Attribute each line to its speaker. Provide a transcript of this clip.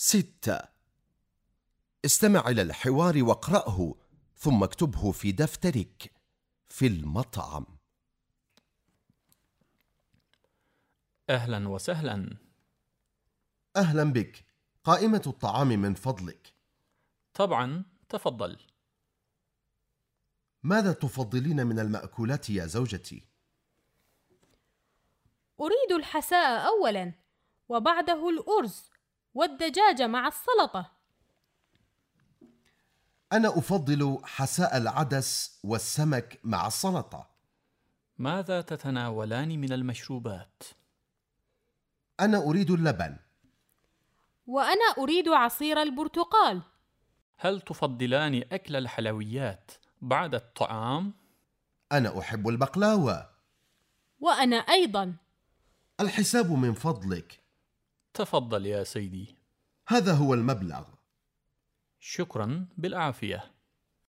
Speaker 1: ستة. استمع إلى الحوار واقرأه ثم اكتبه في دفترك في المطعم.
Speaker 2: أهلا وسهلا.
Speaker 1: أهلا بك. قائمة الطعام من فضلك.
Speaker 2: طبعا تفضل.
Speaker 1: ماذا تفضلين من المأكولات يا زوجتي؟
Speaker 3: أريد الحساء أولاً وبعده الأرز والدجاج مع السلطة.
Speaker 1: أنا أفضل حساء العدس والسمك مع السلطة.
Speaker 2: ماذا تتناولان من المشروبات؟
Speaker 1: أنا أريد اللبن.
Speaker 3: وأنا أريد عصير البرتقال.
Speaker 2: هل تفضلان أكل الحلويات بعد الطعام؟
Speaker 1: أنا أحب البقلاوة.
Speaker 3: وأنا أيضاً.
Speaker 1: الحساب من فضلك.
Speaker 2: تفضل يا سيدي.
Speaker 1: هذا هو المبلغ.
Speaker 2: شكرا بالعافية.